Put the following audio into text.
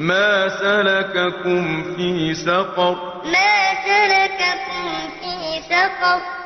مَا سَلَكَكُمْ فِي سَقَرَ مَا سَلَكَكُمْ فِي سَقَرَ